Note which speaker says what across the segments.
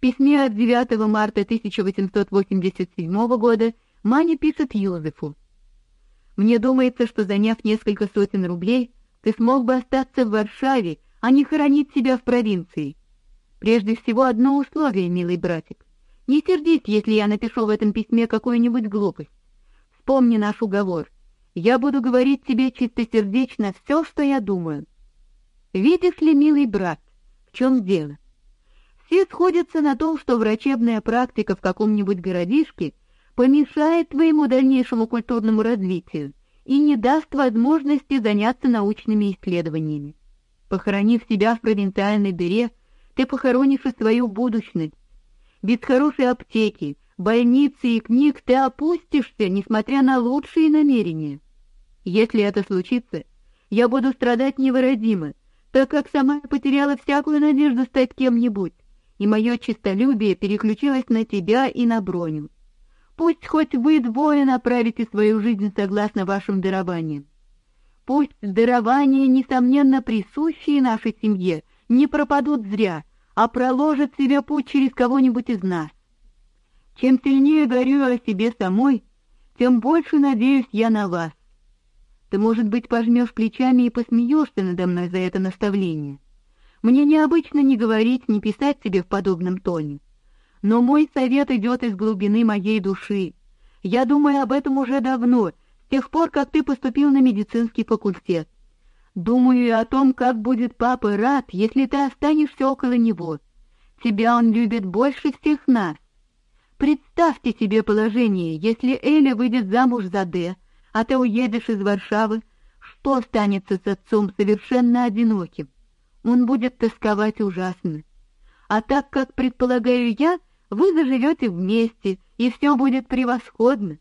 Speaker 1: письме от 9 марта 1887 года Маня пишет Йозефу. «Мне думается, что заняв несколько сотен рублей, ты смог бы остаться в Варшаве, а не хоронить себя в провинции. Прежде всего, одно условие, милый братик. Не сердись, если я напишу в этом письме какую-нибудь глупость. Вспомни наш уговор. Я буду говорить тебе чистосердечно все, что я думаю. Видишь ли, милый брат, в чем дело? Все сходятся на том, что врачебная практика в каком-нибудь городишке помешает твоему дальнейшему культурному развитию и не даст возможности заняться научными исследованиями. Похоронив себя в провинциальной дыре, ты похоронишь и свою будущность. Без хорошей аптеки, больницы и книг ты опустишься, несмотря на лучшие намерения. Если это случится, я буду страдать невыразимо, так как сама потеряла всякую надежду стать кем-нибудь и мое честолюбие переключилось на тебя и на Броню. Пусть хоть вы двое направите свою жизнь согласно вашим дарованиям. Пусть дарования, несомненно присущие нашей семье, не пропадут зря, а проложат себе путь через кого-нибудь из нас. Чем сильнее горю о себе самой, тем больше надеюсь я на вас. Ты, может быть, пожмешь плечами и посмеешься надо мной за это наставление. Мне необычно не говорить, не писать тебе в подобном тоне. Но мой совет идет из глубины моей души. Я думаю об этом уже давно, с тех пор, как ты поступил на медицинский факультет. Думаю и о том, как будет папа рад, если ты останешься около него. Тебя он любит больше всех нас. Представьте себе положение, если Эля выйдет замуж за Д, а ты уедешь из Варшавы, что станется с отцом совершенно одиноким? Он будет тосковать ужасно. А так как предполагаю я, вы заживете вместе, и все будет превосходно.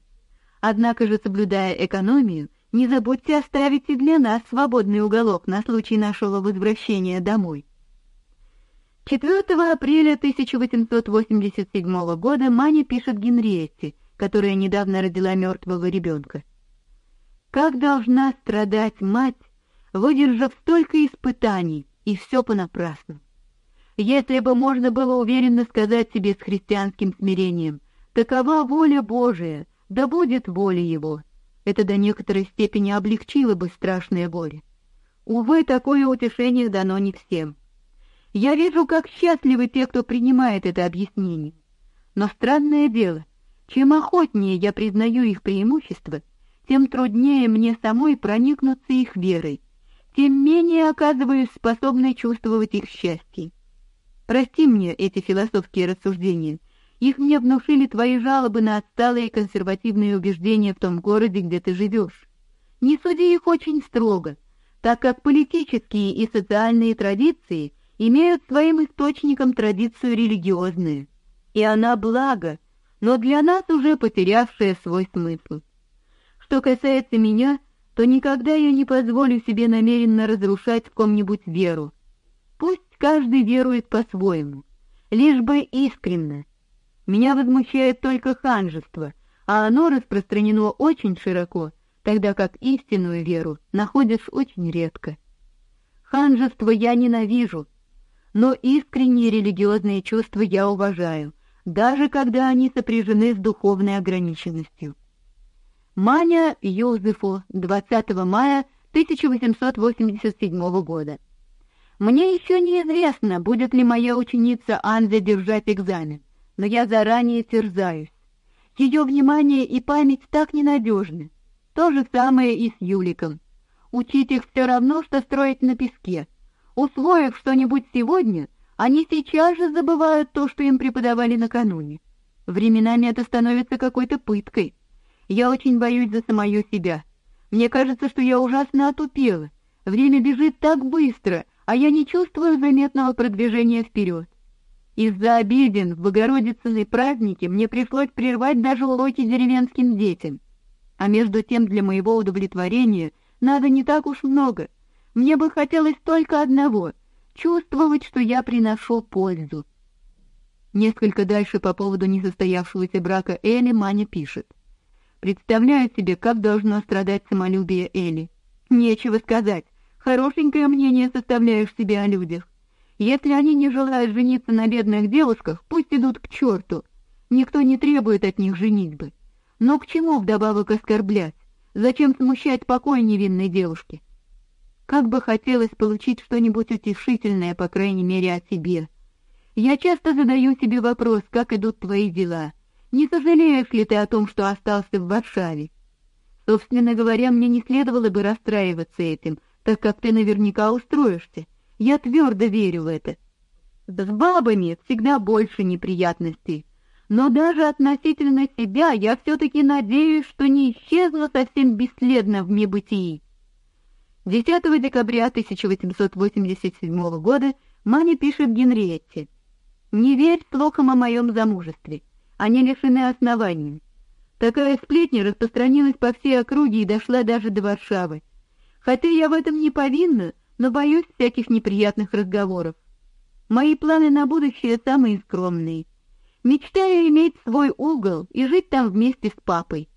Speaker 1: Однако же, соблюдая экономию, не забудьте оставить и для нас свободный уголок на случай нашего возвращения домой. 4 апреля 1887 года Маня пишет Генриетте, которая недавно родила мертвого ребенка. Как должна страдать мать, выдержав столько испытаний, и все понапрасну. Если бы можно было уверенно сказать себе с христианским смирением, такова воля Божия, да будет воля Его, это до некоторой степени облегчило бы страшное горе. Увы, такое утешение дано не всем. Я вижу, как счастливы те, кто принимает это объяснение. Но странное дело, чем охотнее я признаю их преимущества, тем труднее мне самой проникнуться их верой тем менее оказываюсь способной чувствовать их счастье. Прости мне эти философские рассуждения. Их мне внушили твои жалобы на отсталые консервативные убеждения в том городе, где ты живешь. Не суди их очень строго, так как политические и социальные традиции имеют своим источником традицию религиозную, и она благо, но для нас уже потерявшая свой смысл. Что касается меня, то никогда я не позволю себе намеренно разрушать в ком-нибудь веру. Пусть каждый верует по-своему, лишь бы искренне. Меня возмущает только ханжество, а оно распространено очень широко, тогда как истинную веру находишь очень редко. Ханжество я ненавижу, но искренние религиозные чувства я уважаю, даже когда они сопряжены с духовной ограниченностью. Маня Йозефу 20 мая 1887 года. Мне еще неизвестно, будет ли моя ученица Анза держать экзамен, но я заранее терзаюсь. Ее внимание и память так ненадежны. То же самое и с Юликом. Учить их все равно, что строить на песке. Усвоив что-нибудь сегодня, они сейчас же забывают то, что им преподавали накануне. Временами это становится какой-то пыткой. Я очень боюсь за самую себя. Мне кажется, что я ужасно отупела. Время бежит так быстро, а я не чувствую заметного продвижения вперед. Из-за обеден в Богородицыной празднике мне пришлось прервать даже уроки деревенским детям. А между тем для моего удовлетворения надо не так уж много. Мне бы хотелось только одного — чувствовать, что я приношу пользу. Несколько дальше по поводу несостоявшегося брака Эли Маня пишет. Представляю себе, как должно страдать самолюбие Эли. Нечего сказать. Хорошенькое мнение составляешь себе о людях. Если они не желают жениться на бедных девушках, пусть идут к черту. Никто не требует от них женитьбы. Но к чему вдобавок оскорблять? Зачем смущать покой невинной девушки? Как бы хотелось получить что-нибудь утешительное, по крайней мере, о себе. Я часто задаю себе вопрос, как идут твои дела. Не сожалеешь ли ты о том, что остался в Варшаве? Собственно говоря, мне не следовало бы расстраиваться этим, так как ты наверняка устроишься. Я твердо верю в это. С бабами всегда больше неприятностей. Но даже относительно себя я все-таки надеюсь, что не исчезла совсем бесследно в небытии. 10 декабря 1887 года Маня пишет Генриетте. «Не верь слухам о моем замужестве. Они лишены оснований. Такая сплетня распространилась по всей округе и дошла даже до Варшавы. Хотя я в этом не повинна, но боюсь всяких неприятных разговоров. Мои планы на будущее самые скромные. Мечтаю иметь свой угол и жить там вместе с папой.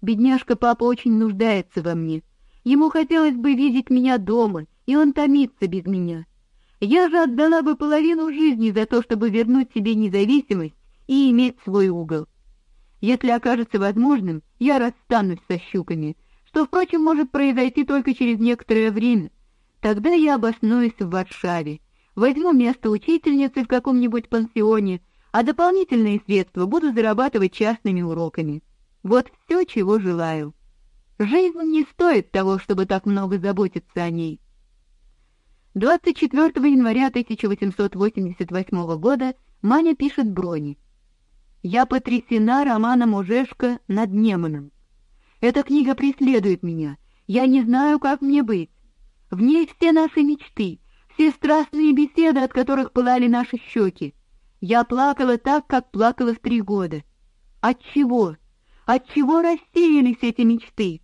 Speaker 1: Бедняжка папа очень нуждается во мне. Ему хотелось бы видеть меня дома, и он томится без меня. Я же отдала бы половину жизни за то, чтобы вернуть себе независимость и иметь свой угол. Если окажется возможным, я расстанусь со щуками, что, впрочем, может произойти только через некоторое время. Тогда я обоснуюсь в Варшаве, возьму место учительницы в каком-нибудь пансионе, а дополнительные средства буду зарабатывать частными уроками. Вот все, чего желаю. Жизнь не стоит того, чтобы так много заботиться о ней. 24 января 1888 года Маня пишет Брони. Я потрясена романом Ужешка над Неманом. Эта книга преследует меня. Я не знаю, как мне быть. В ней все наши мечты, все страстные беседы, от которых пылали наши щеки. Я плакала так, как плакала в три года. От чего? От чего рассеялись эти мечты?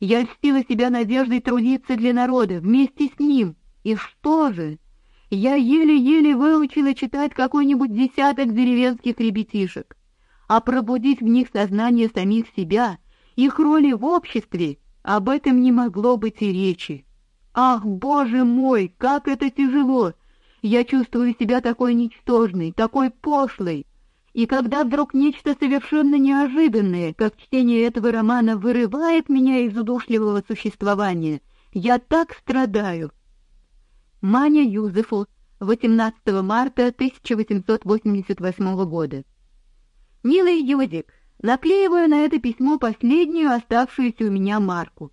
Speaker 1: Я льстила себя надеждой трудиться для народа вместе с ним. И что же? Я еле-еле выучила читать какой-нибудь десяток деревенских ребятишек, а пробудить в них сознание самих себя, их роли в обществе, об этом не могло быть и речи. Ах, боже мой, как это тяжело! Я чувствую себя такой ничтожной, такой пошлой. И когда вдруг нечто совершенно неожиданное, как чтение этого романа, вырывает меня из удушливого существования, я так страдаю, Маня Юзефу, 18 марта 1888 года. Милый Юдик, наклеиваю на это письмо последнюю оставшуюся у меня марку.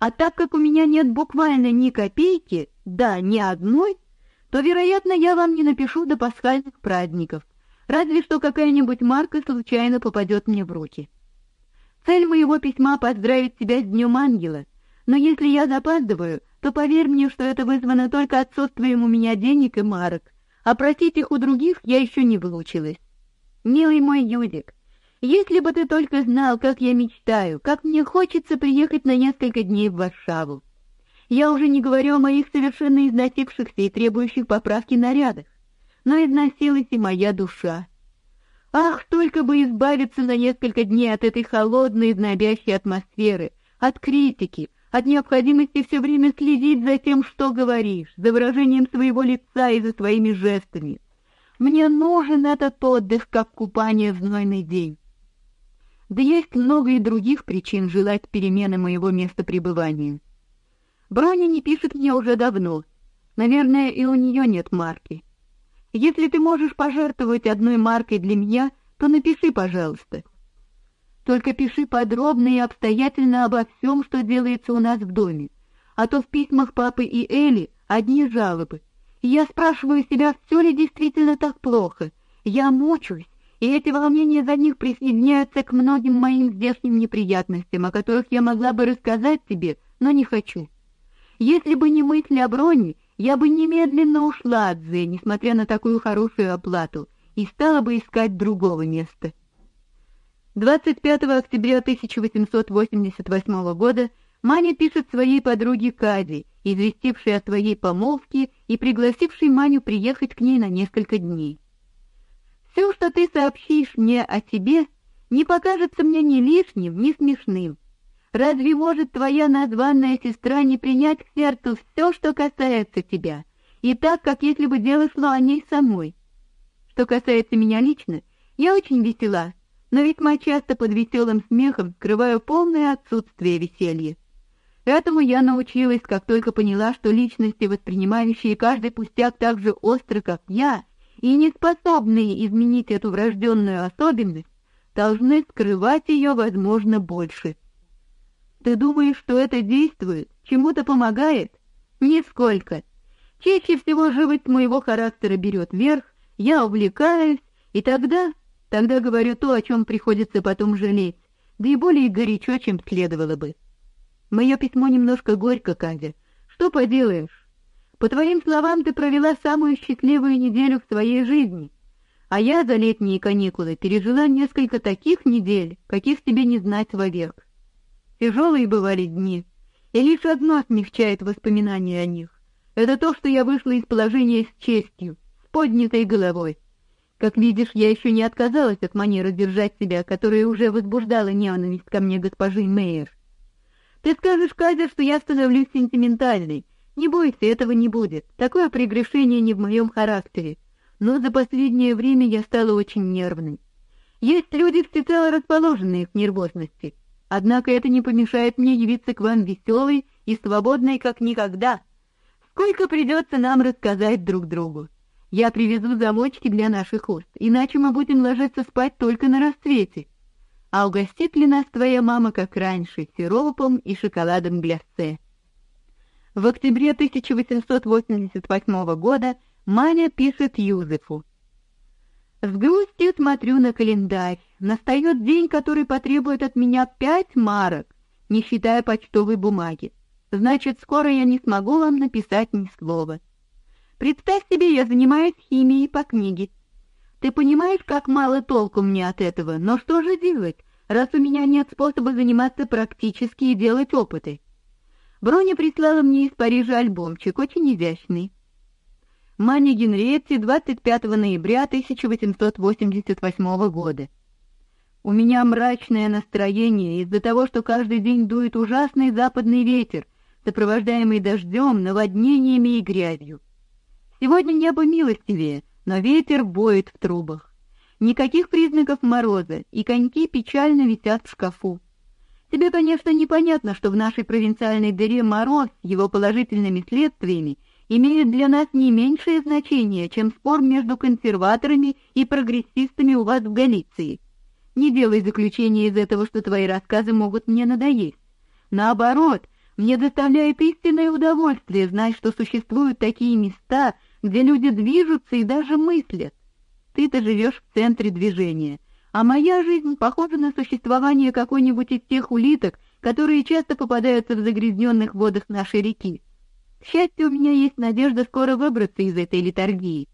Speaker 1: А так как у меня нет буквально ни копейки, да, ни одной, то, вероятно, я вам не напишу до пасхальных праздников, разве что какая-нибудь марка случайно попадет мне в руки. Цель моего письма поздравить тебя с Днем Ангела, но если я запаздываю, то поверь мне, что это вызвано только отсутствием у меня денег и марок, а просить их у других я еще не выучилась. Милый мой Юдик, если бы ты только знал, как я мечтаю, как мне хочется приехать на несколько дней в Варшаву. Я уже не говорю о моих совершенно износившихся и требующих поправки нарядах, но износилась и моя душа. Ах, только бы избавиться на несколько дней от этой холодной, знобящей атмосферы, от критики, от необходимости все время следить за тем, что говоришь, за выражением своего лица и за своими жестами. Мне нужен этот отдых, как купание в знойный день. Да есть много и других причин желать перемены моего места пребывания. Броня не пишет мне уже давно. Наверное, и у нее нет марки. Если ты можешь пожертвовать одной маркой для меня, то напиши, пожалуйста. Только пиши подробно и обстоятельно обо всем, что делается у нас в доме. А то в письмах папы и Эли одни жалобы. И я спрашиваю себя, все ли действительно так плохо. Я мучаюсь, и эти волнения за них присоединяются к многим моим здешним неприятностям, о которых я могла бы рассказать тебе, но не хочу. Если бы не мысли о броне, я бы немедленно ушла от Зе, несмотря на такую хорошую оплату, и стала бы искать другого места. 25 октября 1888 года Маня пишет своей подруге Каде, известившей о своей помолвке и пригласившей Маню приехать к ней на несколько дней. Все, что ты сообщишь мне о себе, не покажется мне ни лишним, ни смешным. Разве может твоя названная сестра не принять к сердцу все, что касается тебя, и так, как если бы дело шло о ней самой? Что касается меня лично, я очень весела, но весьма часто под веселым смехом скрываю полное отсутствие веселья. Этому я научилась, как только поняла, что личности, воспринимающие каждый пустяк так же остро, как я, и не способные изменить эту врожденную особенность, должны скрывать ее, возможно, больше. Ты думаешь, что это действует, чему-то помогает? Нисколько. Чаще всего живость моего характера берет верх, я увлекаюсь, и тогда, тогда говорю то, о чем приходится потом жалеть, да и более горячо, чем следовало бы. Мое письмо немножко горько, Катя. Что поделаешь? По твоим словам, ты провела самую счастливую неделю в своей жизни. А я за летние каникулы пережила несколько таких недель, каких тебе не знать вовек. Тяжелые бывали дни, и лишь одно смягчает воспоминания о них. Это то, что я вышла из положения с честью, с поднятой головой. Как видишь, я еще не отказалась от манеры держать себя, которая уже возбуждала ненависть ко мне госпожи Мейер. Ты скажешь, Катя, что я становлюсь сентиментальной. Не бойся, этого не будет. Такое прегрешение не в моем характере. Но за последнее время я стала очень нервной. Есть люди, всецело расположенные к нервозности. Однако это не помешает мне явиться к вам веселой и свободной, как никогда. Сколько придется нам рассказать друг другу. Я привезу замочки для наших уст, иначе мы будем ложиться спать только на рассвете. А угостит ли нас твоя мама, как раньше, сиропом и шоколадом гляссе? В октябре 1888 года Маня пишет Юзефу. С грустью смотрю на календарь. Настает день, который потребует от меня пять марок, не считая почтовой бумаги. Значит, скоро я не смогу вам написать ни слова. Представь себе, я занимаюсь химией по книге. Ты понимаешь, как мало толку мне от этого, но что же делать, раз у меня нет способа заниматься практически и делать опыты? Броня прислала мне из Парижа альбомчик, очень изящный. Мани Генриетти, 25 ноября 1888 года. У меня мрачное настроение из-за того, что каждый день дует ужасный западный ветер, сопровождаемый дождем, наводнениями и грязью. Сегодня небо милостивее, но ветер воет в трубах. Никаких признаков мороза, и коньки печально висят в шкафу. Тебе, конечно, непонятно, что в нашей провинциальной дыре мороз с его положительными следствиями имеет для нас не меньшее значение, чем спор между консерваторами и прогрессистами у вас в Галиции. Не делай заключения из этого, что твои рассказы могут мне надоесть. Наоборот, мне доставляет истинное удовольствие знать, что существуют такие места, где люди движутся и даже мыслят. Ты-то живешь в центре движения, а моя жизнь похожа на существование какой-нибудь из тех улиток, которые часто попадаются в загрязненных водах нашей реки. К счастью, у меня есть надежда скоро выбраться из этой литургии.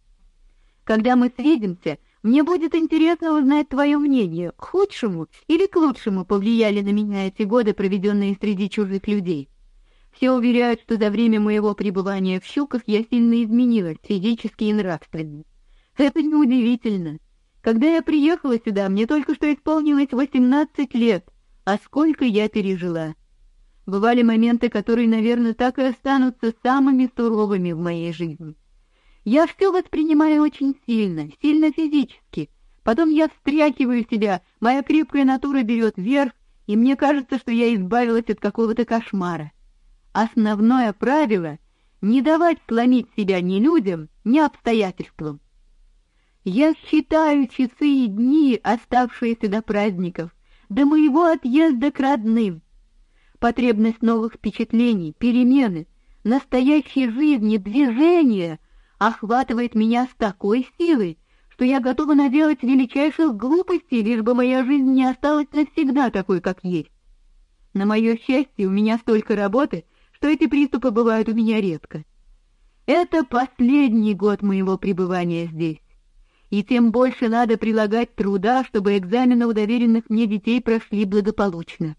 Speaker 1: Когда мы свидимся, мне будет интересно узнать твое мнение, к худшему или к лучшему повлияли на меня эти годы, проведенные среди чужих людей. Все уверяют, что за время моего пребывания в Щуках я сильно изменилась физически и нравственно. Это неудивительно. Когда я приехала сюда, мне только что исполнилось восемнадцать лет, а сколько я пережила. Бывали моменты, которые, наверное, так и останутся самыми суровыми в моей жизни. Я все воспринимаю очень сильно, сильно физически. Потом я встряхиваю себя, моя крепкая натура берет верх, и мне кажется, что я избавилась от какого-то кошмара. Основное правило — не давать сломить себя ни людям, ни обстоятельствам. Я считаю часы и дни, оставшиеся до праздников, до моего отъезда к родным, потребность новых впечатлений, перемены, настоящей жизни, движения охватывает меня с такой силой, что я готова наделать величайших глупостей, лишь бы моя жизнь не осталась навсегда такой, как есть. На мое счастье, у меня столько работы, что эти приступы бывают у меня редко. Это последний год моего пребывания здесь. И тем больше надо прилагать труда, чтобы экзамены у доверенных мне детей прошли благополучно.